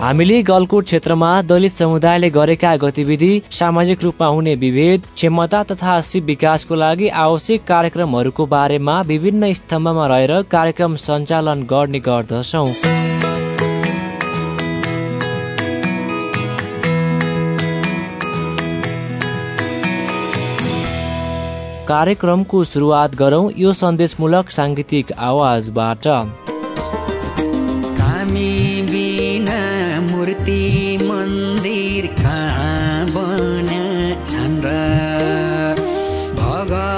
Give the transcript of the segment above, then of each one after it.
हामीले गलकोट क्षेत्रमा दलित समुदायले गरेका गतिविधि सामाजिक रूपमा हुने विभेद क्षमता तथा सिप विकासको लागि आवश्यक कार्यक्रमहरूको बारेमा विभिन्न स्तम्भमा रहेर कार्यक्रम सञ्चालन गर्ने गर्दछौ। कार्यक्रमको सुरुवात गरौं यो सन्देशमूलक साङ्गीतिक आवाजबाट। मूर्ति मन्दिर कहाँ बन छन् र? भगवानले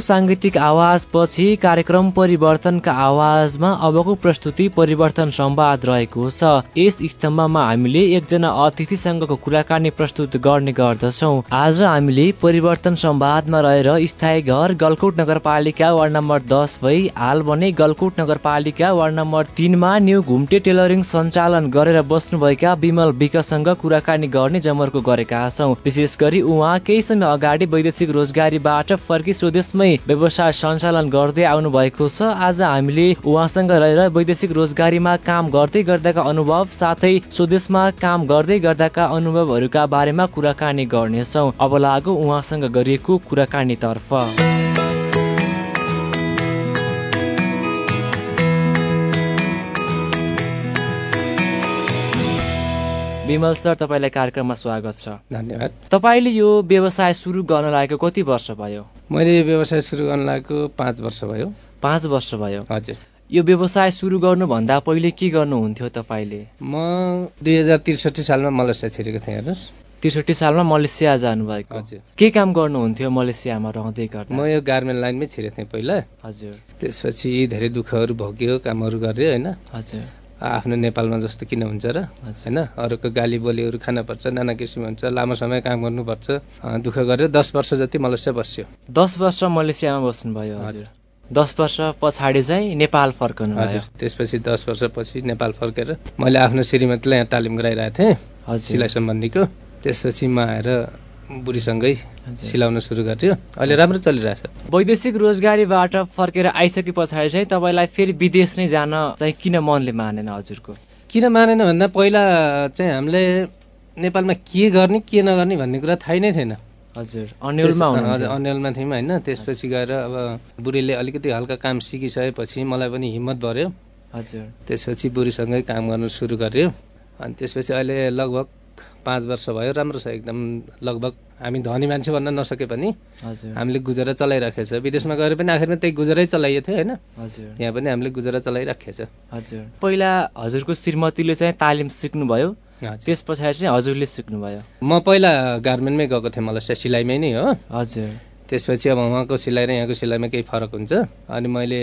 साङ्गीतिक आवाजपछि कार्यक्रम परिवर्तनका आवाजमा अबको प्रस्तुति परिवर्तन संवाद रहेको छ। यस स्तम्भमा हामीले एकजना अतिथिसँगको कुराकानी प्रस्तुत गर्ने गर्दछौ। आज हामीले परिवर्तन संवादमा रहेर स्थायी घर गलकोट नगरपालिका वार्ड नम्बर दस भई हाल भने गलकोट नगरपालिका वार्ड नम्बर तिनमा न्यू घुम्टे टेलरिङ सञ्चालन गरेर बस्नुभएका विमल विकसँग कुराकानी गर्ने जमर्को गरेका छौँ। विशेष गरी उहाँ केही समय अगाडि वैदेशिक रोजगारीबाट फर्की स्वदेश त्यसमै व्यवसाय सञ्चालन गर्दै आउनु भएको छ। आज हामीले उहाँसँग रहेर वैदेशिक रोजगारीमा काम गर्दै गर्दाका अनुभव साथै स्वदेशमा काम गर्दै गर्दाका अनुभवहरूका बारेमा कुराकानी गर्नेछौ। अब लागु उहाँसँग गरिएको कुराकानीतर्फ। विमल सर तपाईँलाई कार्यक्रममा स्वागत छ। धन्यवाद। तपाईँले यो व्यवसाय सुरु गर्न लागेको कति वर्ष भयो? मैले यो व्यवसाय सुरु गर्न लागेको पाँच वर्ष भयो। पाँच वर्ष भयो। हजुर। यो व्यवसाय सुरु गर्नुभन्दा पहिले के गर्नुहुन्थ्यो तपाईँले? म दुई हजार त्रिसठी सालमा मलेसिया छिरेको थिएँ हेर्नुहोस्। त्रिसठी सालमा मलेसिया जानुभएको। हजुर। के काम गर्नुहुन्थ्यो मलेसियामा रहँदै गर्दा? म यो गार्मेन्ट लाइनमै छिरेको थिएँ पहिला। हजुर। त्यसपछि धेरै दुःखहरू भोग्यो कामहरू गरेँ होइन। हजुर। आफ्नो नेपालमा जस्तो किन हुन्छ र? होइन? अरूको गाली बोलीहरू खानुपर्छ नाना किसिम हुन्छ लामो समय काम गर्नुपर्छ दुःख गरेर दस वर्ष जति मलेसिया बस्यो। दस वर्ष मलेसियामा बस्नुभयो हजुर। दस वर्ष पछाडि चाहिँ नेपाल फर्कनु हजुर त्यसपछि दस वर्षपछि नेपाल फर्केर मैले आफ्नो श्रीमतीलाई यहाँ तालिम गराइरहेको थिएँ सिलाइ सम्बन्धीको। त्यसपछि म आएर बुढीसँगै सिलाउन सुरु गर्थ्यो अहिले राम्रो चलिरहेछ। वैदेशिक रोजगारीबाट फर्केर आइसके पछाडि चाहिँ तपाईँलाई फेरि विदेश नै जान चाहिँ किन मनले मानेन हजुरको? किन मानेन भन्दा पहिला चाहिँ हामीले नेपालमा के गर्ने के नगर्ने भन्ने कुरा थाहै नै थिएन। हजुर अन्यलमा हजुर अन्यलमा थियौँ होइन। त्यसपछि गएर अब बुढीले अलिकति हल्का काम सिकिसकेपछि मलाई पनि हिम्मत भर्यो हजुर। त्यसपछि बुढीसँगै काम गर्नु सुरु गर्यो। अनि त्यसपछि अहिले लगभग पाँच वर्ष भयो राम्रो छ एकदम। लगभग हामी धनी मान्छे भन्न नसके पनि हजुर। हामीले गुजारा चलाइराखेको छ। विदेशमा गएर पनि आखिरमा त्यही गुजारै चलाइएको थियो होइन? हजुर। यहाँ पनि हामीले गुजारा चलाइराखेको छ। हजुर। पहिला हजुरको श्रीमतीले चाहिँ तालिम सिक्नुभयो। त्यस पछाडि चाहिँ हजुरले सिक्नुभयो। म पहिला गार्मेन्टमै गएको थिएँ मलाई सिलाइमै नै हो। हजुर। त्यसपछि अब उहाँको सिलाइ र यहाँको सिलाइमा केही फरक हुन्छ? अनि मैले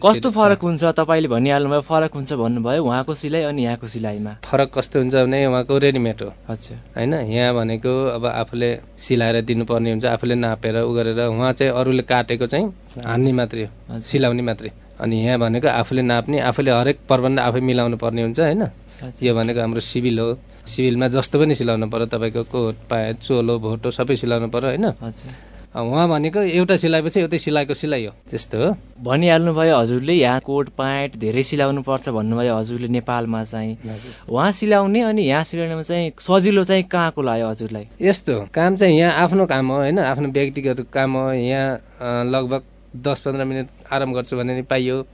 कस्तो फरक हुन्छ? तपाईँले भनिहाल्नुभयो फरक हुन्छ भन्नुभयो उहाँको सिलाइ अनि यहाँको सिलाइमा। फरक कस्तो हुन्छ भने उहाँको रेडिमेड हो। हजुर होइन यहाँ भनेको अब आफूले सिलाएर दिनुपर्ने हुन्छ आफूले नापेर उ गरेर उहाँ चाहिँ अरूले काटेको चाहिँ हान्ने मात्रै हो। सिलाउने मात्रै। अनि यहाँ भनेको आफूले नाप्ने आफूले हरेक प्रबन्ध आफै मिलाउनु पर्ने हुन्छ होइन। यो भनेको हाम्रो सिभिल हो। सिभिलमा जस्तो पनि सिलाउनु पर्यो तपाईँको कोट प्यान्ट चोलो भोटो सबै सिलाउनु पर्यो होइन? उहाँ भनेको एउटा सिलाएपछि एउटै सिलाएको सिलाइ हो। त्यस्तो हो। भनिहाल्नुभयो हजुरले यहाँ कोट प्यान्ट धेरै सिलाउनु पर्छ भन्नुभयो हजुरले नेपालमा चाहिँ। उहाँ सिलाउने अनि यहाँ सिलाउनेमा चाहिँ सजिलो चाहिँ कहाँको लाग्यो हजुरलाई? यस्तो काम चाहिँ यहाँ आफ्नो काम हो होइन? आफ्नो व्यक्तिगत काम हो। यहाँ लगभग दस पन्ध्र मिनट आराम गर्छु भने नि पाइयो।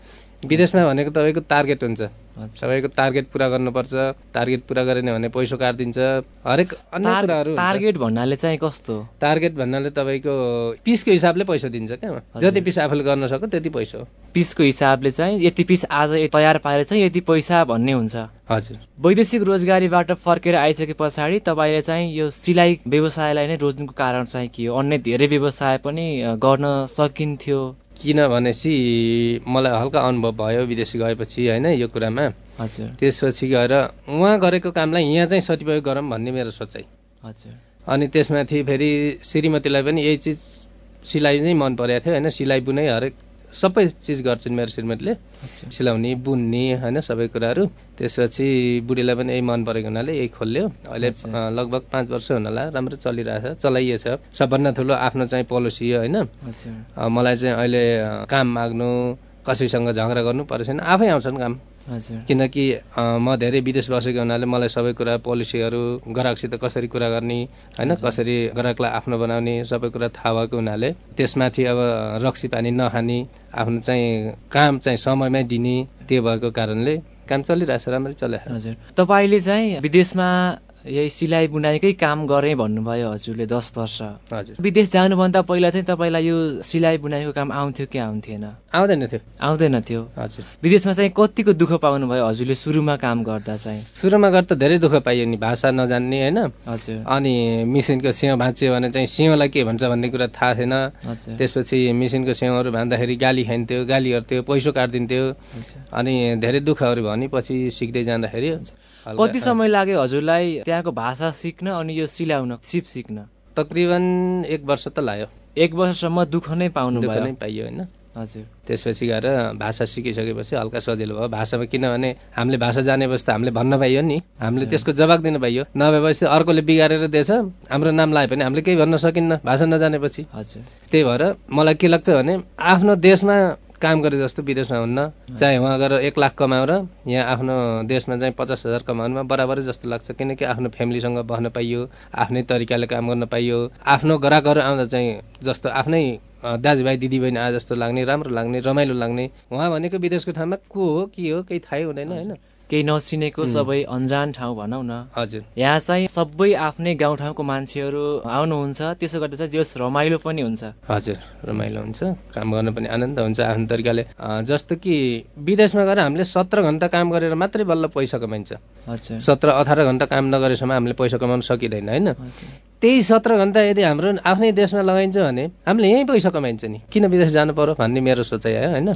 विदेशमा भनेको तपाईँको टार्गेट हुन्छ। तपाईँको टार्गेट पुरा गर्नुपर्छ टार्गेट पुरा गरेन भने पैसा काटिदिन्छ। हरेक अन्य कुराहरू। टार्गेट भन्नाले चाहिँ कस्तो? टार्गेट भन्नाले तपाईँको पिसको हिसाबले पैसा दिन्छ क्या जति पिस आफूले गर्न सक्यो त्यति पैसा। हो पिसको हिसाबले चाहिँ यति पिस आज तयार पारेर चाहिँ यति पैसा भन्ने हुन्छ। हजुर। वैदेशिक रोजगारीबाट फर्केर आइसके पछाडि तपाईँले चाहिँ यो सिलाइ व्यवसायलाई नै रोज्नुको कारण चाहिँ के हो? अन्य धेरै व्यवसाय पनि गर्न सकिन्थ्यो। किन भनेपछि मलाई हल्का अनुभव भयो विदेशी गएपछि होइन यो कुरामा। हजुर। त्यसपछि गएर उहाँ गरेको कामलाई यहाँ चाहिँ सदुपयोग गरौँ भन्ने मेरो सोचाइ। हजुर। अनि त्यसमाथि फेरि श्रीमतीलाई पनि यही चिज सिलाइ नै मन परेको थियो होइन? सिलाइ बुनाइ हरेक सबै चिज गर्छन् मेरो श्रीमतीले। सिलाउने बुन्ने होइन? सबै कुराहरू। त्यसपछि बुढीलाई पनि यही मन परेको हुनाले यही खोल्यो। अहिले लगभग पाँच वर्ष हुनला राम्रो चलिरहेछ चलाइएछ सबभन्दा ठुलो आफ्नो चाहिँ पोलिसी हो होइन? मलाई चाहिँ अहिले काम माग्नु कसैसँग झगडा गर्नु परेको छैन आफै आउँछन् काम। किनकि म धेरै विदेश बसेको हुनाले मलाई सबै कुरा पोलिसीहरू ग्राहकसित कसरी कुरा गर्ने होइन कसरी ग्राहकलाई आफ्नो बनाउने सबै कुरा थाहा भएको हुनाले त्यसमाथि अब रक्सी पानी नखाने आफ्नो चाहिँ काम चाहिँ समयमै दिने त्यो भएको कारणले काम चलिरहेछ राम्ररी चलिरहेछ। हजुर। तपाईँले चाहिँ विदेशमा यही सिलाइ बुनाइकै काम गरेँ भन्नुभयो हजुरले दस वर्ष। हजुर। विदेश जानुभन्दा पहिला चाहिँ तपाईँलाई यो सिलाइ बुनाइको काम आउँथ्यो कि आउँथेन? आउँदैन थियो। आउँदैन थियो। हजुर। विदेशमा चाहिँ कतिको दुःख पाउनुभयो हजुरले सुरुमा काम गर्दा चाहिँ? सुरुमा गर्दा धेरै दुःख पाइयो नि भाषा नजान्ने होइन। हजुर। अनि मिसिनको सिंह भाँच्यो भने चाहिँ सिंहलाई के भन्छ भन्ने कुरा थाहा थिएन। त्यसपछि मिसिनको सिंहहरू भान्दाखेरि गाली खाइन्थ्यो गाली गर्थ्यो पैसो काटिदिन्थ्यो। अनि धेरै दुःखहरू भने पछि सिक्दै जाँदाखेरि। कति समय लाग्यो हजुरलाई? त्यहाँको भाषा सिक्न अनि यो सिलाउन सिप सिक्न। तकरिबन एक वर्ष त लाग्यो। एक वर्षसम्म दुःख नै पाउनु दुःख नै पाइयो होइन? हजुर। त्यसपछि गएर भाषा सिकिसकेपछि हल्का सजिलो भयो। भाषामा किनभने हामीले भाषा जानेपछि त हामीले भन्न पाइयो नि। हामीले त्यसको जवाब दिन पाइयो। नभएपछि अर्कोले बिगारेर दिएछ। हाम्रो नाम लायो भने हामीले केही भन्न सकिन्न भाषा नजानेपछि। हजुर। त्यही भएर मलाई के लाग्छ भने आफ्नो देशमा काम गरे जस्तो विदेशमा हुन्न। चाहे उहाँ गएर एक लाख कमाएर यहाँ आफ्नो देशमा चाहिँ पचास हजार कमाउनुमा बराबरै जस्तो लाग्छ। किनकि आफ्नो फ्यामिलीसँग बस्न पाइयो आफ्नै तरिकाले काम गर्न पाइयो आफ्नो ग्राहकहरू आउँदा चाहिँ जस्तो आफ्नै दाजुभाइ दिदीबहिनी आए जस्तो लाग्ने राम्रो लाग्ने रमाइलो लाग्ने। उहाँ भनेको विदेशको ठाउँमा को हो के हो केही थाहै हुँदैन होइन? केही नचिनेको सबै अन्जान ठाउँ भनौँ न। हजुर। यहाँ चाहिँ सबै आफ्नै गाउँठाउँको मान्छेहरू आउनुहुन्छ त्यसो गर्दा चाहिँ जस रमाइलो पनि हुन्छ। हजुर रमाइलो हुन्छ काम गर्न पनि आनन्द हुन्छ आफ्नो तरिकाले जस्तो कि विदेशमा गएर हामीले सत्र घन्टा काम गरेर मात्रै बल्ल पैसा कमाइन्छ। सत्र अठार घन्टा काम नगरेसम्म हामीले पैसा कमाउन सकिँदैन होइन? त्यही सत्र घन्टा यदि हाम्रो आफ्नै देशमा लगाइन्छ भने हामीले यहीँ पैसा कमाइन्छ नि। किन विदेश जानु पर्यो भन्ने मेरो सोचाइ आयो होइन?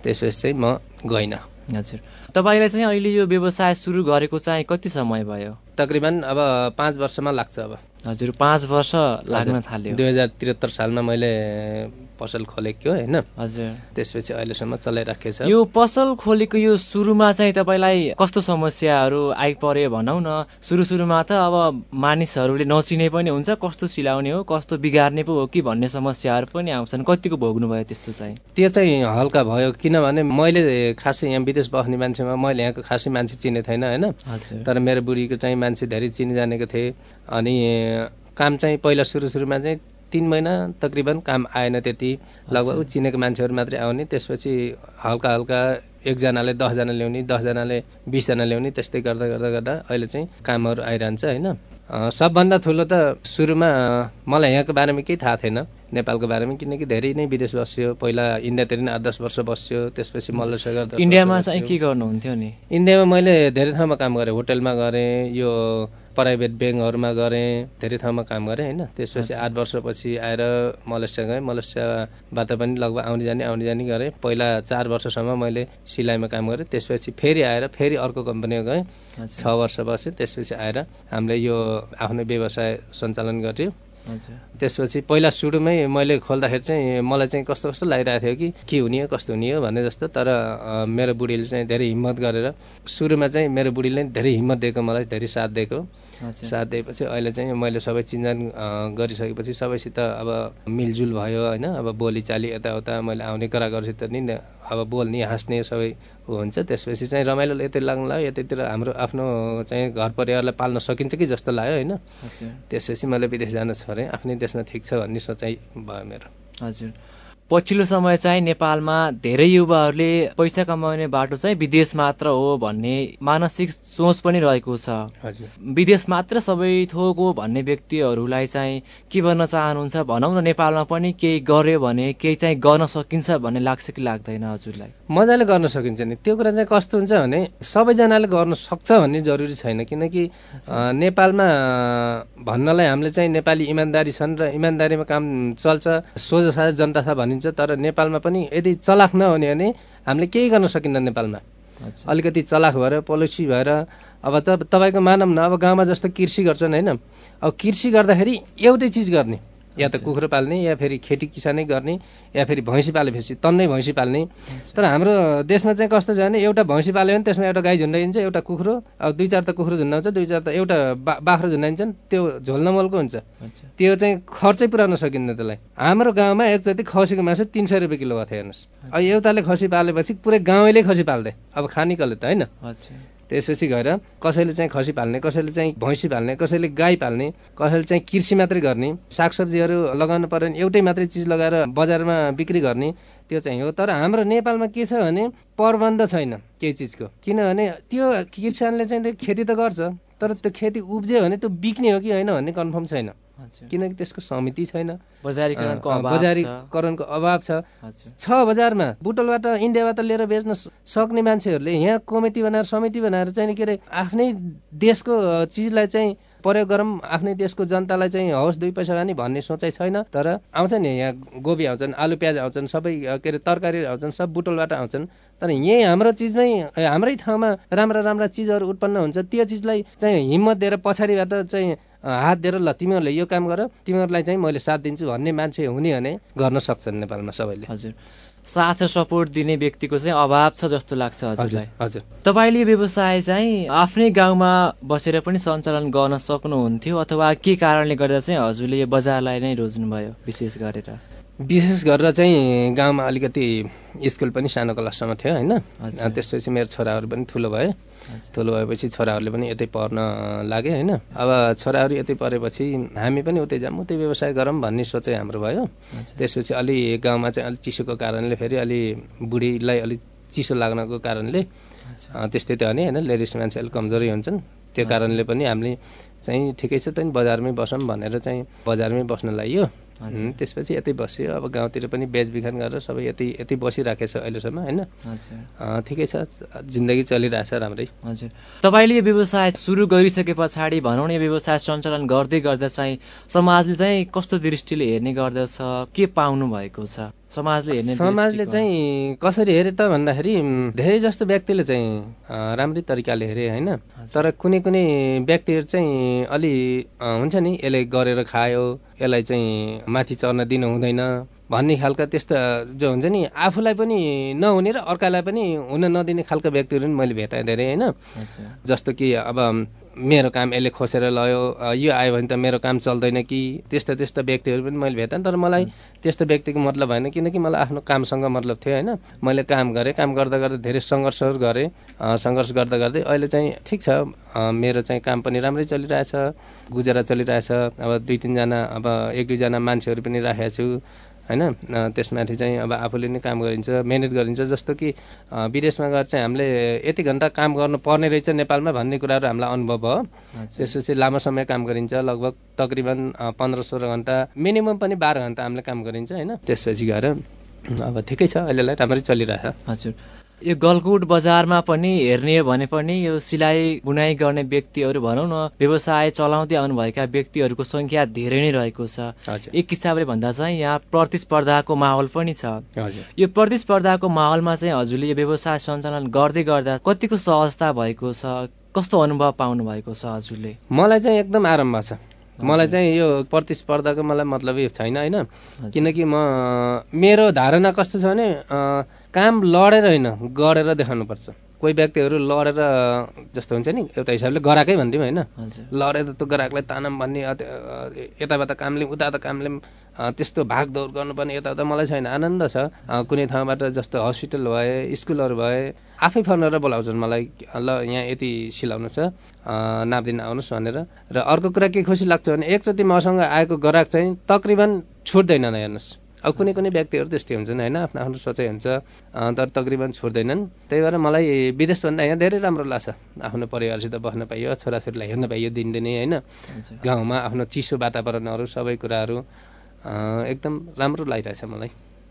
त्यसपछि चाहिँ म गइनँ। हजुर। तपाईँलाई चाहिँ अहिले यो व्यवसाय सुरु गरेको चाहिँ कति समय भयो? तकरिबन अब पाँच वर्षमा लाग्छ अब। हजुर पाँच वर्ष लाग्न थाल्यो। दुई हजार त्रिहत्तर सालमा मैले पसल खोलेको थियो होइन? हजुर। त्यसपछि अहिलेसम्म चलाइराखेको छ। यो पसल खोलेको यो सुरुमा चाहिँ तपाईँलाई कस्तो समस्याहरू आइपर्यो भनौँ न। सुरु सुरुमा त अब मानिसहरूले नचिने पनि हुन्छ कस्तो सिलाउने हो कस्तो बिगार्ने पो हो कि भन्ने समस्याहरू पनि आउँछन्। कतिको भोग्नुभयो त्यस्तो चाहिँ? त्यो चाहिँ हल्का भयो किनभने मैले खासै यहाँ विदेश बस्ने मान्छेमा मैले यहाँको खासै मान्छे चिने थिएन होइन? तर मेरो बुढीको चाहिँ मान्छे धेरै चिनिजानेको थिए। अनि काम चाहिँ पहिला सुरु सुरुमा चाहिँ तिन महिना तकरिबन काम आएन त्यति। लगभग चिनेको मान्छेहरू मात्रै आउने त्यसपछि हल्का हल्का एकजनाले दसजना ल्याउने दसजनाले बिसजना ल्याउने त्यस्तै गर्दा गर्दा गर्दा अहिले चाहिँ कामहरू आइरहन्छ होइन? सबभन्दा ठुलो त सुरुमा मलाई यहाँको बारेमा केही थाहा थिएन। नेपालको बारेमा किनकि धेरै नै विदेश बस्यो। पहिला इन्डियातिर नै आठ दस वर्ष बस्यो त्यसपछि मल्लसागर इन्डियामा। चाहिँ के गर्नुहुन्थ्यो नि? इन्डियामा मैले धेरै ठाउँमा काम गरेँ होटलमा गरेँ यो प्राइभेट ब्याङ्कहरूमा गरेँ धेरै ठाउँमा काम गरेँ होइन। त्यसपछि आठ वर्षपछि आएर मलेसिया गएँ। मलेसियाबाट पनि लगभग आउने जाने आउने जाने गरेँ। पहिला चार वर्षसम्म मैले सिलाइमा काम गरेँ। त्यसपछि फेरि आएर फेरि अर्को कम्पनीमा गएँ। छ वर्ष बसेँ त्यसपछि आएर हामीले यो आफ्नो व्यवसाय सञ्चालन हजुर त्यसपछि पहिला सुरुमै मैले खोल्दाखेरि चाहिँ मलाई चाहिँ कस्तो कस्तो लागिरहेको थियो कि के हुने हो कस्तो हुने हो भन्ने जस्तो तर मेरो बुढीले चाहिँ धेरै हिम्मत गरेर सुरुमा चाहिँ मेरो बुढीले धेरै हिम्मत दिएको मलाई धेरै साथ दिएको। साथ दिएपछि अहिले चाहिँ मैले सबै चिन्जान गरिसकेपछि सबैसित अब मिलजुल भयो होइन अब बोलीचाली यताउता मैले आउने ग्राहकहरूसित नि न- अब बोल्ने हाँस्ने सबै हुन्छ। त्यसपछि चाहिँ रमाइलो यतै लाग्नु लाग्यो यतैतिर हाम्रो आफ्नो चाहिँ घर परिवारलाई पाल्न सकिन्छ कि जस्तो लाग्यो होइन। त्यसपछि मैले विदेश जान छोडेँ आफ्नै देशमा ठिक छ भन्ने सोचाइ भयो मेरो। हजुर। पछिल्लो समय चाहिँ नेपालमा धेरै युवाहरूले पैसा कमाउने बाटो चाहिँ विदेश मात्र हो भन्ने मानसिक सोच पनि रहेको छ। हजुर। विदेश मात्र सबै थोक हो भन्ने व्यक्तिहरूलाई चाहिँ के गर्न चाहनुहुन्छ भनौँ न नेपालमा पनि केही गर्यो भने केही चाहिँ गर्न सकिन्छ भन्ने लाग्छ कि लाग्दैन हजुरलाई? मजाले गर्न सकिन्छ नि। त्यो कुरा चाहिँ कस्तो हुन्छ भने सबैजनाले गर्न सक्छ भन्ने जरुरी छैन। किनकि नेपालमा भन्नलाई हामीले चाहिँ नेपाली इमान्दारी छन् र इमान्दारीमा काम चल्छ सोझो साझो जनता छ भनिन्छ तर नेपालमा पनि यदि चलाख नहुने भने हामीले केही गर्न सकिन्न नेपालमा। अलिकति चलाख भएर पोलिसी भएर अब त तपाईँको मानौँ न अब गाउँमा जस्तो कृषि गर्छन् होइन? अब कृषि गर्दाखेरि एउटै चिज गर्ने। या त कुखुरो पाल्ने या फेरि खेती किसानै गर्ने या फेरि भैँसी पालेपछि तन्नै भैँसी पाल्ने। तर हाम्रो देशमा चाहिँ कस्तो छ भने एउटा भैँसी पाल्यो भने त्यसमा एउटा गाई झुन्डाइन्छ एउटा कुखुरो अब दुई चार त कुखुरो झुन्डाउँछ दुई चार त एउटा बा बाख्रो झुन्डाइन्छन् त्यो झोल नमलको हुन्छ। त्यो चाहिँ खर्चै पुऱ्याउन सकिन्न त्यसलाई। हाम्रो गाउँमा एकचोटि खसीको मासु तिन सय रुपियाँ किलो भएको थियो हेर्नुहोस्। अब एउटाले खसी पालेपछि पुरै गाउँले खसी पाल्दै। अब खाने कसले त होइन। त्यसपछि गएर कसैले चाहिँ खसी पाल्ने कसैले चाहिँ भैँसी पाल्ने कसैले गाई पाल्ने कसैले चाहिँ कृषि मात्रै गर्ने सागसब्जीहरू लगाउनु पर्यो भने एउटै मात्रै चिज लगाएर बजारमा बिक्री गर्ने त्यो चाहिँ हो। तर हाम्रो नेपालमा के छ भने प्रबन्ध छैन केही चिजको। किनभने त्यो किसानले चाहिँ खेती त गर्छ। तर त्यो खेती उब्जियो भने त्यो बिक्ने हो कि होइन भन्ने कन्फर्म छैन। किनकि त्यसको समिति छैन। बजारीकरणको अँ, अभाव छ। बजारीकरणको अभाव छ। छ बजारमा। बुटलबाट इन्डियाबाट लिएर बेच्न सक्ने मान्छेहरूले यहाँ कमिटी बनाएर समिति बनाएर चाहिँ के अरे आफ्नै देशको चिजलाई चाहिँ प्रयोग गरौँ आफ्नै देशको जनतालाई चाहिँ हवस् दुई पैसा खाने भन्ने सोचाइ छैन तर आउँछ नि यहाँ गोबी आउँछन् आलु प्याज आउँछन् सबै के अरे तरकारी आउँछन् सब बुटलबाट आउँछन्। तर यहीँ हाम्रो चिजमै हाम्रै ठाउँमा राम्रा राम्रा चिजहरू उत्पन्न हुन्छ त्यो चिजलाई चाहिँ हिम्मत दिएर पछाडिबाट चाहिँ हात दिएर ल तिमीहरूले यो काम गर तिमीहरूलाई चाहिँ मैले साथ दिन्छु भन्ने मान्छे हुने भने गर्न सक्छन् नेपालमा सबैले। हजुर। साथ र सपोर्ट दिने व्यक्तिको चाहिँ अभाव छ जस्तो लाग्छ हजुर हजुरलाई हजुर। तपाईँले यो व्यवसाय चाहिँ आफ्नै गाउँमा बसेर पनि सञ्चालन गर्न सक्नुहुन्थ्यो अथवा के कारणले गर्दा चाहिँ हजुरले यो बजारलाई नै रोज्नुभयो विशेष गरेर? विशेष गरेर चाहिँ गाउँमा अलिकति स्कुल पनि सानो क्लाससम्म थियो होइन? त्यसपछि मेरो छोराहरू पनि ठुलो भए। ठुलो भएपछि छोराहरूले पनि यतै पढ्न लागे होइन? अब छोराहरू यतै पढेपछि हामी पनि उतै जाऊँ उतै व्यवसाय गरौँ भन्ने सोचाइ हाम्रो भयो। त्यसपछि अलि गाउँमा चाहिँ अलिक चिसोको कारणले फेरि अलि बुढीलाई अलिक चिसो लाग्नको कारणले त्यस्तै त हो नि होइन? लेडिज मान्छे अलिक कमजोरी हुन्छन्। त्यो कारणले पनि हामीले चाहिँ ठिकै छ त बजारमै बसौँ भनेर चाहिँ बजारमै बस्न लाग्यो त्यसपछि यतै बस्यो। अब गाउँतिर पनि बेचबिखन गरेर सबै यतै यतै बसिराखेको छ अहिलेसम्म होइन? ठिकै छ। जिन्दगी चलिरहेछ राम्रै। हजुर। तपाईँले यो व्यवसाय सुरु गरिसके पछाडि भनौँ न यो व्यवसाय सञ्चालन गर्दै गर्दा चाहिँ समाजले चाहिँ कस्तो दृष्टिले हेर्ने गर्दछ? के पाउनु भएको छ? समाजले हेर्ने समाजले। चाहिँ कसरी हेरे त भन्दाखेरि धेरै जस्तो व्यक्तिले चाहिँ राम्रै तरिकाले हेरे होइन? तर कुनै कुनै व्यक्तिहरू चाहिँ अलि हुन्छ नि यसले गरेर खायो यसलाई चाहिँ माथि चढ्न दिनु हुँदैन। भन्ने खालका त्यस्ता जो हुन्छ नि आफूलाई पनि नहुने र अर्कालाई पनि हुन नदिने खालका व्यक्तिहरू पनि मैले भेटाएँ धेरै होइन। जस्तो कि अब मेरो काम यसले खोसेर लयो यो आयो भने त मेरो काम चल्दैन कि त्यस्ता त्यस्ता व्यक्तिहरू पनि मैले भेटेँ। तर मलाई त्यस्तो व्यक्तिको मतलब भएन किनकि मलाई आफ्नो कामसँग मतलब थियो होइन। मैले काम गरेँ काम गर्दा गर्दा धेरै सङ्घर्षहरू गरेँ सङ्घर्ष गर्दा गर्दै अहिले चाहिँ ठिक छ। मेरो चाहिँ काम पनि राम्रै चलिरहेछ गुजारा चलिरहेछ। अब दुई तिनजना अब एक दुईजना मान्छेहरू पनि राखेको छु। होइन? त्यसमाथि चाहिँ अब आफूले नै काम गरिन्छ मिहिनेत गरिन्छ जस्तो कि विदेशमा गएर चाहिँ हामीले यति घन्टा काम गर्नु पर्ने रहेछ नेपालमा भन्ने कुराहरू हामीलाई अनुभव भयो त्यसपछि लामो समय काम गरिन्छ लगभग तकरिबन पन्ध्र सोह्र घन्टा मिनिमम पनि बाह्र घन्टा हामीले काम गरिन्छ होइन? त्यसपछि गएर अब ठिकै छ अहिलेलाई राम्रै चलिरहेछ। हजुर। यो गलकुट बजारमा पनि हेर्ने हो भने पनि यो सिलाइ बुनाइ गर्ने व्यक्तिहरू भनौँ न व्यवसाय चलाउँदै आउनुभएका व्यक्तिहरूको संख्या धेरै नै रहेको छ। एक हिसाबले भन्दा चाहिँ यहाँ प्रतिस्पर्धाको माहौल पनि छ। हजुर। यो प्रतिस्पर्धाको माहौलमा चाहिँ हजुरले यो व्यवसाय सञ्चालन गर्दै गर्दा कतिको सहजता भएको छ? कस्तो अनुभव पाउनु भएको छ हजुरले? मलाई चाहिँ एकदम आरम्भ छ। मलाई चाहिँ यो प्रतिस्पर्धाको मलाई मतलबै छैन होइन? किनकि म मेरो धारणा कस्तो छ भने काम लडेर होइन गढेर देखाउनुपर्छ। कोही व्यक्तिहरू लडेर जस्तो हुन्छ नि एउटा हिसाबले गराएकै भनिदिउँ होइन? लडेर त्यो ग्राहकलाई तानम भन्ने यताबाट कामले उता त कामले त्यस्तो भागदौड गर्नुपर्ने यताउता मलाई छैन। आनन्द छ। कुनै ठाउँबाट जस्तो हस्पिटल भए स्कुलहरू भए आफै गरेर बोलाउँछन् मलाई ल यहाँ यति सिलाउनु छ। नाप्दिन आउनुहोस् भनेर। र अर्को कुरा के खुसी लाग्छ भने एकचोटि मसँग आएको ग्राहक चाहिँ तकरिबन छुट्दैनन् हेर्नुहोस्। अब कुनै कुनै व्यक्तिहरू त्यस्तै हुन्छन् होइन? आफ्नो आफ्नो सोचाइ हुन्छ। तर तकरिबन छोड्दैनन् त्यही भएर मलाई विदेशभन्दा यहाँ धेरै राम्रो लाग्छ। आफ्नो परिवारसित बस्न पाइयो छोराछोरीलाई हेर्न पाइयो दिनदिनै होइन? गाउँमा आफ्नो चिसो वातावरणहरू सबै कुराहरू। एकदम राम्रो लागिरहेछ मलाई।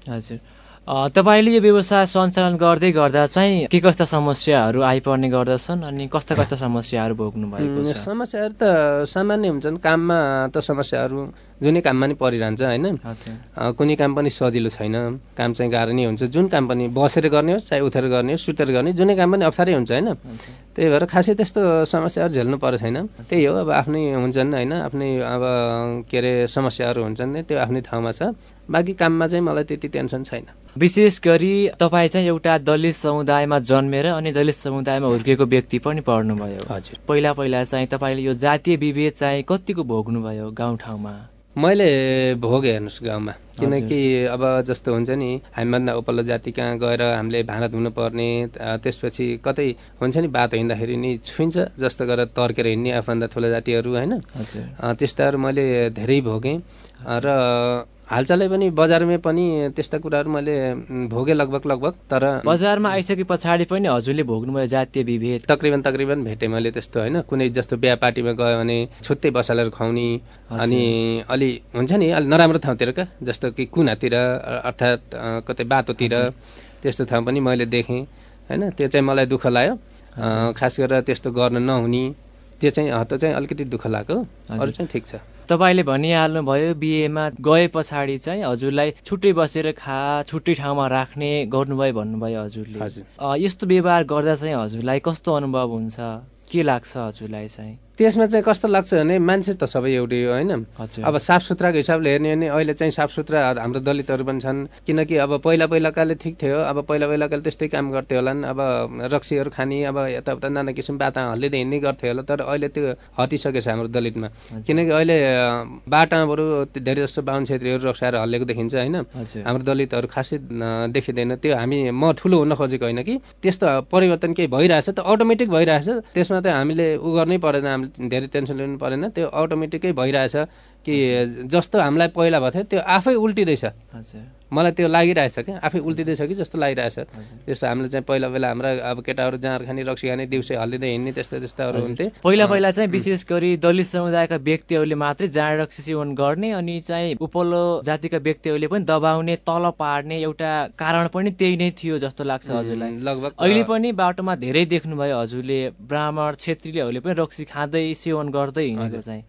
हजुर। तपाईँले यो व्यवसाय सञ्चालन गर्दै गर्दा चाहिँ के कस्ता समस्याहरू आइपर्ने गर्दछन् अनि कस्ता कस्ता समस्याहरू भोग्नु भएको समस्याहरू त सामान्य हुन्छन्। काममा त समस्याहरू जुनै काममा नि परिरहन्छ होइन? कुनै काम पनि सजिलो छैन। काम चाहिँ गाह्रो नै हुन्छ। जुन काम पनि बसेर गर्ने होस् चाहे उठेर गर्ने होस् सुतेर गर्ने जुनै काम पनि अप्ठ्यारै हुन्छ होइन? त्यही भएर खासै त्यस्तो समस्याहरू झेल्नु परेको छैन। त्यही हो अब आफ्नै हुन्छन् होइन? आफ्नै अब के अरे समस्याहरू हुन्छन् नि त्यो आफ्नै ठाउँमा छ। बाँकी काममा चाहिँ मलाई त्यति टेन्सन छैन। विशेष गरी तपाईँ चाहिँ एउटा दलित समुदायमा जन्मेर अनि दलित समुदायमा हुर्केको व्यक्ति पनि पढ्नुभयो हजुर। पहिला पहिला चाहिँ तपाईँले यो जातीय विभेद चाहिँ कतिको भोग्नुभयो गाउँठाउँमा मैले भोगेँ हेर्नुहोस् गाउँमा। किनकि अब जस्तो हुन्छ नि हामीभन्दा उपल्लो जाति कहाँ गएर हामीले भाँडा धुनुपर्ने त्यसपछि कतै हुन्छ नि बाटो हिँड्दाखेरि नि छुइन्छ जस्तो गरेर तर्केर हिँड्ने आफूभन्दा ठुलो जातिहरू होइन? त्यस्ताहरू मैले धेरै भोगेँ। र हालचालै पनि बजारमै पनि त्यस्ता कुराहरू मैले भोगेँ लगभग लगभग तर बजारमा आइसके पछाडि पनि हजुरले भोग्नुभयो जातीय विभेद। तकरिबन तकरिबन भेटेँ मैले त्यस्तो होइन? कुनै जस्तो बिहा पार्टीमा गयो भने छुट्टै बसालेर खुवाउने अनि अलि हुन्छ नि अलि नराम्रो ठाउँतिर क्या जस्तो कि कुनातिर अर्थात् कतै बाटोतिर त्यस्तो ठाउँ पनि मैले देखेँ होइन? त्यो चाहिँ मलाई दुःख लाग्यो। खास गरेर त्यस्तो गर्न नहुने त्यो चाहिँ त्यो चाहिँ अलिकति दुःख लाग्यो। अरू चाहिँ ठिक छ। तपाईँले भनिहाल्नुभयो बिहेमा गए पछाडि चाहिँ हजुरलाई छुट्टै बसेर खा छुट्टै ठाउँमा राख्ने गर्नुभयो भन्नुभयो हजुरले। हजुर। यस्तो व्यवहार गर्दा चाहिँ हजुरलाई कस्तो अनुभव हुन्छ? के लाग्छ हजुरलाई चाहिँ? त्यसमा चाहिँ कस्तो लाग्छ भने मान्छे त सबै एउटै हो होइन? अब साफ सुथराको हिसाबले हेर्ने हो भने अहिले चाहिँ साफ सुथरा हाम्रो दलितहरू पनि छन् किनकि अब पहिला पहिलाकाले ठिक थियो अब पहिला पहिलाकाले त्यस्तै काम गर्थे होलान् अब रक्सीहरू खाने अब यताउता नाना किसिम बाटा हल्लिँदै हिँड्ने गर्थे होला तर अहिले त्यो हटिसकेछ हाम्रो दलितमा। किनकि अहिले बरु धेरै जस्तो बाहुन छेत्रीहरू रक्साएर हल्लेको देखिन्छ होइन? हाम्रो दलितहरू खासै देखिँदैन। त्यो हामी म ठुलो हुन खोजेको होइन कि। त्यस्तो परिवर्तन केही भइरहेछ त अटोमेटिक भइरहेछ। त्यसमा त हामीले उ गर्नै परेन हामीले धेरै टेन्सन लिनु परेन त्यो अटोमेटिकै भइरहेछ। कि जस्तो हामीलाई पहिला भएको थियो त्यो आफै उल्टिँदैछ। मलाई त्यो लागिरहेछ क्या आफै उल्टिँदैछ कि जस्तो लागिरहेछ। त्यस्तो हामीले चाहिँ पहिला पहिला हाम्रा अब केटाहरू जाँड खाने रक्सी खाने दिउँसै हल्लिँदै हिँड्ने त्यस्तो त्यस्ताहरू हुन्थे। पहिला पहिला चाहिँ विशेष गरी दलित समुदायका व्यक्तिहरूले मात्रै जाँड रक्सी सेवन गर्ने अनि चाहिँ उपल्लो जातिका व्यक्तिहरूले पनि दबाउने तल पार्ने एउटा कारण पनि त्यही नै थियो जस्तो लाग्छ हजुरलाई। लगभग अहिले पनि बाटोमा धेरै देख्नुभयो हजुरले ब्राह्मण छेत्रीलेहरूले पनि रक्सी खाँदै सेवन गर्दै हिँडेको चाहिँ.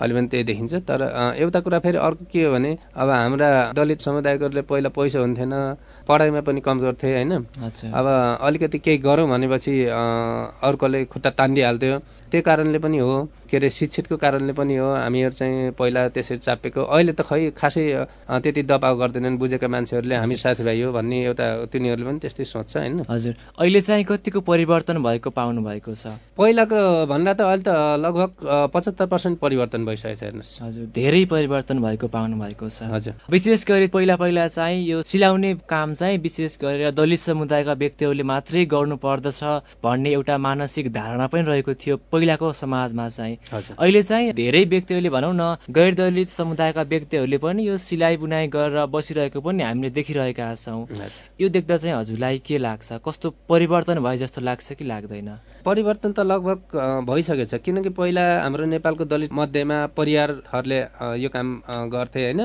अहिले पनि त्यही देखिन्छ। तर एउटा कुरा फेरि अर्को के हो भने अब हाम्रा दलित समुदायकोहरूले पहिला पैसा हुन्थेन पढाइमा पनि कमजोर थिए होइन? अब अलिकति केही गरौँ भनेपछि अर्कोले खुट्टा तानिदिइहाल्थ्यो त्यो कारणले पनि हो के अरे शिक्षितको कारणले पनि हो। हामीहरू चाहिँ पहिला त्यसरी चापेको। अहिले त खै खासै त्यति दबाव गर्दैनन् बुझेका मान्छेहरूले हामी साथीभाइ हो भन्ने एउटा तिनीहरूले पनि त्यस्तै सोच्छ होइन? हजुर। अहिले चाहिँ कतिको परिवर्तन भएको पाउनु भएको छ? पहिलाको भन्दा त अहिले त लगभग पचहत्तर पर्सेन्ट परिवर्तन भइसकेको छ हेर्नुहोस्। हजुर धेरै परिवर्तन भएको पाउनु भएको छ। हजुर। विशेष गरी पहिला पहिला चाहिँ यो सिलाउने काम चाहिँ विशेष गरेर दलित समुदायका व्यक्तिहरूले मात्रै गर्नु पर्दछ भन्ने एउटा मानसिक धारणा पनि रहेको थियो पहिलाको समाजमा चाहिँ। अहिले चाहिँ धेरै व्यक्तिहरूले भनौँ न गैर दलित समुदायका व्यक्तिहरूले पनि यो सिलाइ बुनाइ गरेर बसिरहेको पनि हामीले देखिरहेका छौँ। यो देख्दा चाहिँ हजुरलाई के लाग्छ? कस्तो परिवर्तन भए जस्तो लाग्छ कि लाग्दैन? परिवर्तन त लगभग भइसकेको छ किनकि पहिला हाम्रो नेपालको दलित मध्येमा परिवारहरूले अ, यो काम गर्थे होइन।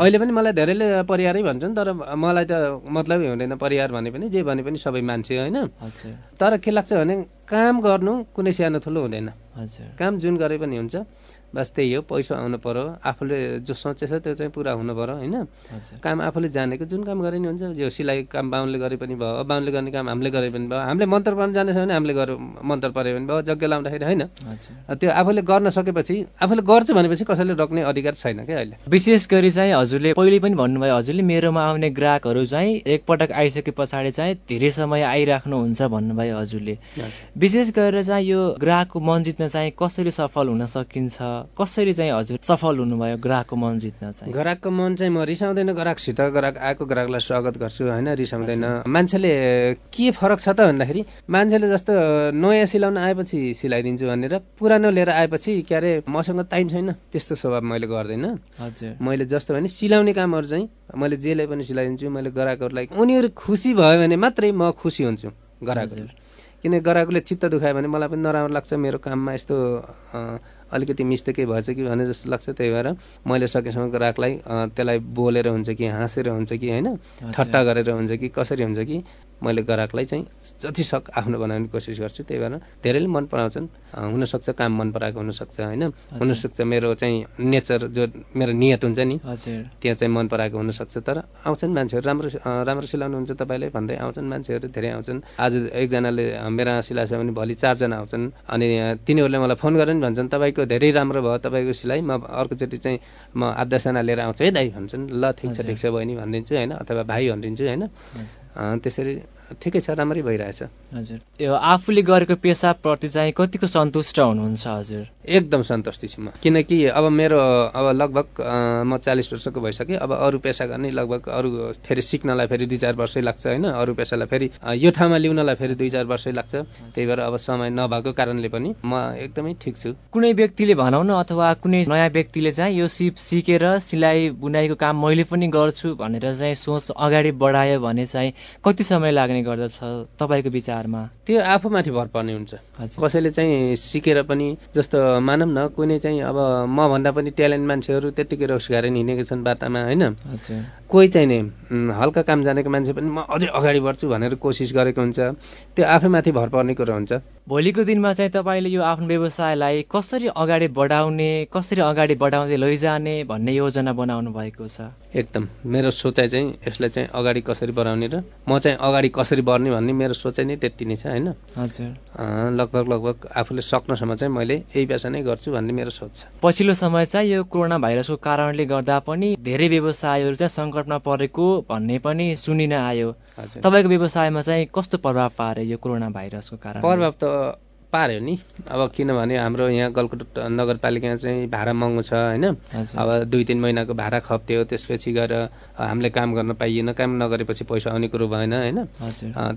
अहिले पनि मलाई धेरैले परिवारै भन्छन् तर मलाई त मतलबै हुँदैन परिवार भने पनि जे भने पनि सबै मान्छे होइन। तर के लाग्छ भने काम गर्नु कुनै सानो ठुलो हुँदैन। काम जुन गरे पनि हुन्छ। बस त्यही हो पैसा आउनु पर्यो। आफूले जो सोचेछ त्यो चाहिँ पुरा हुनु पर्यो होइन? काम आफूले जानेको जुन काम गरे नि हुन्छ। यो सिलाइ काम बाहुनले गरे पनि भयो बाहुनले गर्ने काम हामीले गरे पनि भयो। हामीले मन्त्र पाउनु जानेछ भने हामीले गरे मन्त्र परे पनि भयो यज्ञ लाउँदाखेरि होइन? त्यो आफूले गर्न सकेपछि आफूले गर्छु भनेपछि कसैले रोक्ने अधिकार छैन क्या अहिले। विशेष गरी चाहिँ हजुरले पहिले पनि भन्नुभयो हजुरले मेरोमा आउने ग्राहकहरू चाहिँ एकपटक आइसके पछाडि चाहिँ धेरै समय आइराख्नुहुन्छ भन्नुभयो हजुरले। विशेष गरेर चाहिँ यो ग्राहकको मन जित्न चाहिँ कसरी सफल हुन सकिन्छ? कसरी चाहिँ हजुर सफल हुनुभयो ग्राहकको मन जित्न चाहिँ? ग्राहकको मन चाहिँ म रिसाउँदैन ग्राहकसित ग्राहक आएको ग्राहकलाई स्वागत गर्छु होइन? रिसाउँदैन। मान्छेले के फरक छ त भन्दाखेरि मान्छेले जस्तो नयाँ सिलाउन आएपछि सिलाइदिन्छु भनेर पुरानो लिएर आएपछि के अरे मसँग टाइम छैन। त्यस्तो स्वभाव मैले गर्दैन। हजुर। मैले जस्तो भने सिलाउने कामहरू चाहिँ मैले जेलाई पनि सिलाइदिन्छु मैले ग्राहकहरूलाई उनीहरू खुसी भयो भने मात्रै म खुसी हुन्छु ग्राहकहरू। किन ग्राहकले चित्त दुखायो भने मलाई पनि नराम्रो लाग्छ मेरो काममा यस्तो अलिकति मिस्टेकै भएछ कि भने जस्तो लाग्छ त्यही भएर मैले सकेसम्म ग्राहकलाई त्यसलाई बोलेर हुन्छ कि हाँसेर हुन्छ कि होइन? ठट्टा गरेर हुन्छ कि कसरी हुन्छ कि मैले ग्राहकलाई चाहिँ जति सक आफ्नो बनाउने कोसिस गर्छु त्यही भएर धेरैले मन पराउँछन्। हुनसक्छ काम मन पराएको हुनसक्छ होइन? हुनसक्छ मेरो चाहिँ नेचर जो मेरो नियत हुन्छ नि त्यहाँ चाहिँ मन पराएको हुनसक्छ। तर आउँछन् मान्छेहरू राम्रो राम्रो सिलाउनुहुन्छ तपाईँले भन्दै आउँछन् मान्छेहरू धेरै आउँछन्। आज एकजनाले मेरा सिलाएछ भने भोलि चारजना आउँछन् अनि तिनीहरूले मलाई फोन गरेर नि भन्छन् तपाईँको धेरै राम्रो भयो। तपाईँको सिलाइ म अर्कोचोटि चाहिँ म आठ दसजना लिएर आउँछु है दाइ भन्छन् ल ठिक छ ठिक छ बहिनी भनिदिन्छु होइन अथवा भाइ भनिदिन्छु होइन। त्यसरी ठिकै छ राम्रै भइरहेछ। हजुर। यो आफूले गरेको पेसाप्रति चाहिँ कतिको सन्तुष्ट हुनुहुन्छ हजुर? एकदम सन्तुष्टि छु म। किनकि अब मेरो अब लगभग म चालिस वर्षको भइसकेँ। अब अरू पेसा गर्ने लगभग अरू फेरि सिक्नलाई फेरि दुई चार वर्षै लाग्छ होइन? अरू पेसालाई फेरि यो ठाउँमा ल्याउनलाई फेरि दुई चार वर्षै लाग्छ। त्यही भएर अब समय नभएको कारणले पनि म एकदमै ठिक छु। कुनै व्यक्तिले भनौँ न अथवा कुनै नयाँ व्यक्तिले चाहिँ यो सिप सिकेर सिलाइ बुनाइको काम मैले पनि गर्छु भनेर चाहिँ सोच अगाडि बढायो भने चाहिँ कति समय लाग्ने गर्दछ तपाईँको विचारमा? त्यो आफूमाथि भर पर्ने हुन्छ। कसैले चाहिँ सिकेर पनि जस्तो मानौँ न कुनै चाहिँ अब मभन्दा पनि ट्यालेन्ट मान्छेहरू त्यत्तिकै रोजगार हिँडेको छन् बाटामा होइन? कोही चाहिँ नि हल्का काम जानेको मान्छे पनि म अझै अगाडि बढ्छु भनेर कोसिस गरेको हुन्छ। त्यो आफैमाथि भर पर्ने कुरो हुन्छ। भोलिको दिनमा चाहिँ तपाईँले यो आफ्नो व्यवसायलाई कसरी अगाडि बढाउने कसरी अगाडि बढाउँदै लैजाने भन्ने योजना बनाउनु भएको छ? एकदम। मेरो सोचाइ चाहिँ यसलाई चाहिँ अगाडि कसरी बढाउने र म चाहिँ अगाडि कसरी बढ्ने भन्ने मेरो सोचाइ नै त्यति नै छ होइन? हजुर। लगभग लगभग आफूले सक्नसम्म चाहिँ मैले यही पेसा नै गर्छु भन्ने मेरो सोच छ। पछिल्लो समय चाहिँ यो कोरोना भाइरसको कारणले गर्दा पनि धेरै व्यवसायहरू चाहिँ सङ्कटमा परेको भन्ने पनि सुनिन आयो। हजुर। तपाईँको व्यवसायमा चाहिँ कस्तो प्रभाव पार्यो यो कोरोना भाइरसको कारण प्रभाव त पार्यो नि? अब किनभने हाम्रो यहाँ गलकुट नगरपालिका चाहिँ भाडा महँगो छ होइन? अब दुई तिन महिनाको भाडा खप्थ्यो त्यसपछि गएर हामीले काम गर्न पाइएन काम नगरेपछि पैसा आउने कुरो भएन होइन?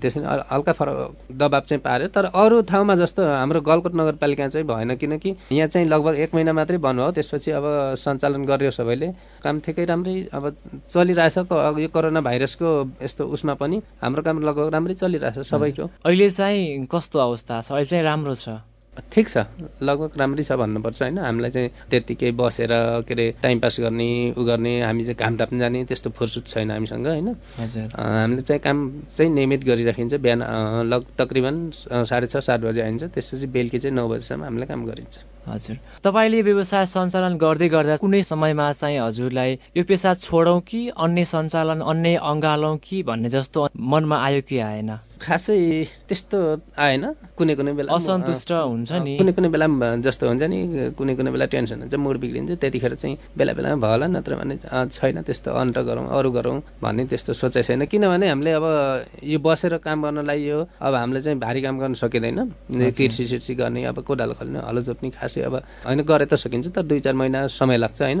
त्यसरी हल- हल्का फरक दबाब चाहिँ पार्यो तर अरू ठाउँमा जस्तो हाम्रो गलकोट नगरपालिका चाहिँ भएन किनकि यहाँ चाहिँ लगभग एक महिना मात्रै बन्द भयो त्यसपछि अब सञ्चालन गर्यो सबैले। काम ठिकै राम्रै अब चलिरहेछ यो कोरोना भाइरसको यस्तो उसमा पनि हाम्रो काम लगभग राम्रै चलिरहेछ सबैको। अहिले चाहिँ कस्तो अवस्था छ? अहिले चाहिँ राम्रो छ। ठिक छ। लगभग राम्रै छ भन्नुपर्छ होइन? हामीलाई चाहिँ त्यत्तिकै बसेर के अरे टाइम पास गर्ने उ गर्ने हामी चाहिँ घाम ताप्न जाने त्यस्तो फुर्सुद छैन हामीसँग होइन? हामीले चाहिँ काम चाहिँ नियमित गरिराखिन्छ। बिहान लग तकरिबन साढे छ सात बजे आइन्छ। त्यसपछि बेलुकी चाहिँ नौ बजीसम्म हामीले काम गरिन्छ। हजुर। तपाईँले व्यवसाय सञ्चालन गर्दै गर्दा कुनै समयमा चाहिँ हजुरलाई यो पेसा छोडौँ कि अन्य सञ्चालन अन्य अँगालौँ कि भन्ने जस्तो मनमा आयो कि आएन? खासै त्यस्तो आएन। कुनै कुनै बेला असन्तुष्ट हुन्छ नि। कुनै कुनै बेला जस्तो हुन्छ नि कुनै कुनै बेला टेन्सन हुन्छ मुड बिग्रिन्छ त्यतिखेर चाहिँ बेला बेलामा भयो होला नत्र भने छैन त्यस्तो अन्त गरौँ अरू गरौँ भन्ने त्यस्तो सोचाइ छैन। किनभने हामीले अब यो बसेर काम गर्नलाई यो अब हामीले चाहिँ भारी काम गर्न सकिँदैन। कृषि सिर्सी गर्ने अब कोदालो खल्ने हलो जोप्ने खासै अब होइन गरे त सकिन्छ तर दुई चार महिना समय लाग्छ होइन।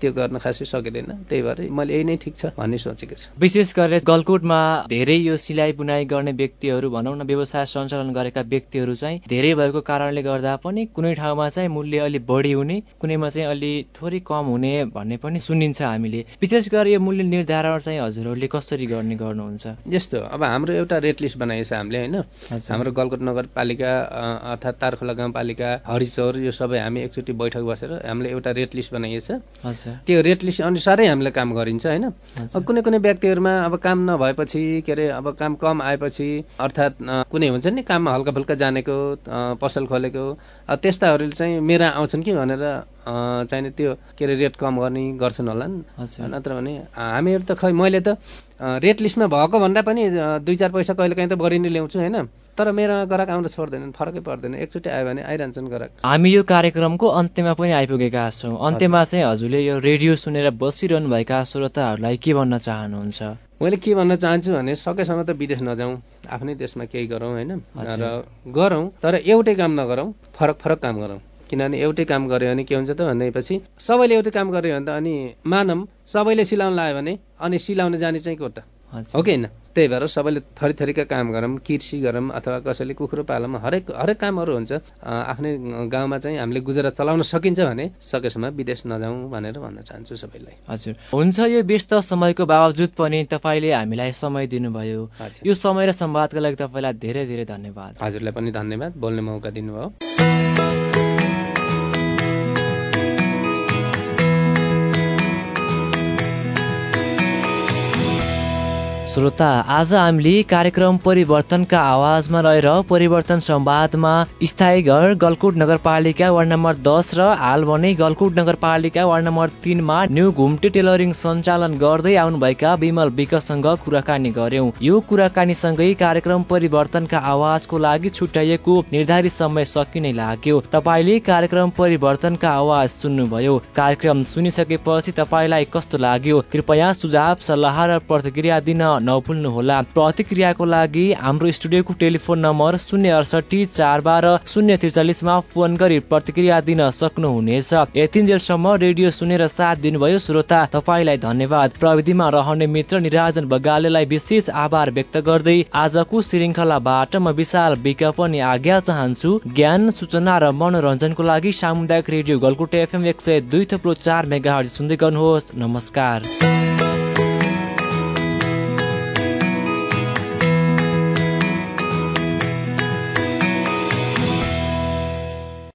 त्यो गर्न खासै सकिँदैन त्यही भएर मैले यही नै ठिक छ भन्ने सोचेको छु। विशेष गरेर गलकुटमा धेरै यो सिलाइ बुनाइ गर्ने व्यक्तिहरू भनौँ न व्यवसाय सञ्चालन गरेका व्यक्तिहरू चाहिँ धेरै भएको कारणले गर्दा पनि कुनै ठाउँमा चाहिँ मूल्य अलि बढी हुने कुनैमा चाहिँ अलि थोरै कम हुने भन्ने पनि सुनिन्छ हामीले। विशेष गरेर यो मूल्य निर्धारण चाहिँ हजुरहरूले कसरी गर्ने गर्नुहुन्छ? यस्तो अब हाम्रो एउटा रेट लिस्ट बनाएको छ हामीले होइन। हाम्रो गलकुट नगरपालिका अर्थात् तारखोला गाउँपालिका हरिचौर यो सबै हामी एकचोटि बैठक बसेर हामीले एउटा रेट लिस्ट बनाइएको छ त्यो रेट लिस्ट अनुसारै हामीले काम गरिन्छ होइन? कुनै कुनै व्यक्तिहरूमा अब काम नभएपछि के अरे अब काम कम आएपछि अर्थात् कुनै हुन्छ नि काममा हल्का फुल्का जानेको पसल खोलेको त्यस्ताहरूले चाहिँ मेरा आउँछन् कि भनेर चाहिने त्यो के अरे रेट कम गर्ने गर्छन् होला नत्र भने हामीहरू त खै मैले त रेट लिस्टमा भएको भन्दा पनि दुई चार पैसा कहिले काहीँ त बढी नै ल्याउँछु होइन। तर मेरोमा ग्राहक आउन छोड्दैनन् फरकै पर्दैन। एकचोटि आयो भने आइरहन्छन् ग्राहक। हामी यो कार्यक्रमको अन्त्यमा पनि आइपुगेका छौँ। अन्त्यमा चाहिँ हजुरले यो रेडियो सुनेर बसिरहनु भएका श्रोताहरूलाई के भन्न चाहनुहुन्छ? मैले के भन्न चाहन्छु भने सकेसम्म त विदेश नजाउँ। आफ्नै देशमा केही गरौँ होइन। र गरौँ तर एउटै काम नगरौँ फरक फरक काम गरौँ। किनभने एउटै काम गर्यो भने के हुन्छ त भनेपछि सबैले एउटै काम गर्यो भने त अनि मानम सबैले सिलाउन लायो भने अनि सिलाउन जाने चाहिँ को त हो कि होइन? त्यही भएर सबैले थरी थरीका काम गरौँ कृषि गरौँ अथवा कसैले कुखुरो पालौँ हरेक हरेक कामहरू हुन्छ। आफ्नै गाउँमा चाहिँ हामीले गुजरात चलाउन सकिन्छ भने सकेसम्म विदेश नजाउँ भनेर भन्न चाहन्छु सबैलाई। हजुर। हुन्छ यो व्यस्त समयको बावजुद पनि तपाईँले हामीलाई समय दिनुभयो। यो समय र संवादका लागि तपाईँलाई धेरै धेरै धन्यवाद। हजुरलाई पनि धन्यवाद। बोल्ने मौका दिनुभयो। श्रोता आज हामीले कार्यक्रम परिवर्तनका आवाजमा रहेर परिवर्तन संवादमा स्थायी घर गलकुट नगरपालिका वार्ड नम्बर दस र हाल भने गलकुट नगरपालिका वार्ड नम्बर तिनमा न्यू घुम्टे टेलरिङ सञ्चालन गर्दै आउनुभएका विमल विकसँग कुराकानी गर्यौं यो कुराकानीसँगै कार्यक्रम परिवर्तनका आवाजको लागि छुट्याइएको निर्धारित समय सकिने लाग्यो। तपाईँले कार्यक्रम परिवर्तनका आवाज सुन्नुभयो। कार्यक्रम सुनिसकेपछि तपाईँलाई कस्तो लाग्यो? कृपया सुझाव सल्लाह र प्रतिक्रिया दिन नभुल्नुहोला प्रतिक्रियाको लागि हाम्रो स्टुडियोको टेलिफोन नम्बर शून्य अडसठी चार बाह्र शून्य त्रिचालिसमा फोन गरी प्रतिक्रिया दिन सक्नुहुनेछ। यतिन्जेलसम्म रेडियो सुनेर साथ दिनुभयो श्रोता तपाईँलाई धन्यवाद। प्रविधिमा रहने मित्र निराजन बगालेलाई विशेष आभार व्यक्त गर्दै आजको श्रृङ्खलाबाट म विशाल विज्ञापन पनि आज्ञा चाहन्छु। ज्ञान सूचना र मनोरञ्जनको लागि सामुदायिक रेडियो गलकुट एफएम एक सय दुई थप्लो चार मेगा सुन्दै गर्नुहोस्। नमस्कार।